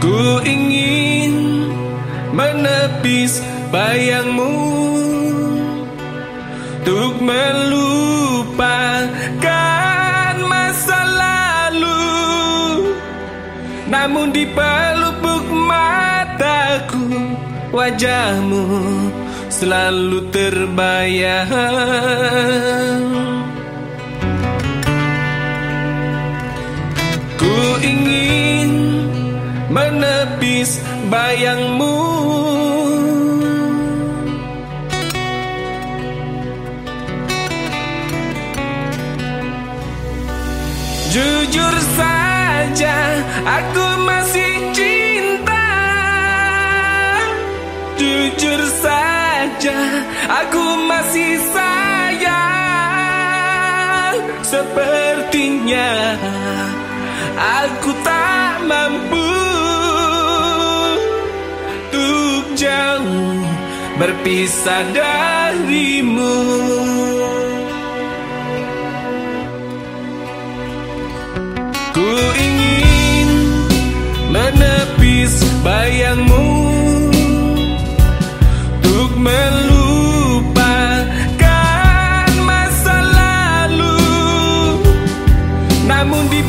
Ku ingin menepis bayangmu Untuk melupakan masa lalu. Namun di pelupuk mataku Wajahmu selalu terbayang. Ku ingin menepis bayangmu. Jujur saja aku masih cinta. Jujur saja aku masih sayang. Sepertinya aku tak mampu berpisah darimu. Ku ingin menepis bayangmu Untuk melupakan masa lalu. Namun di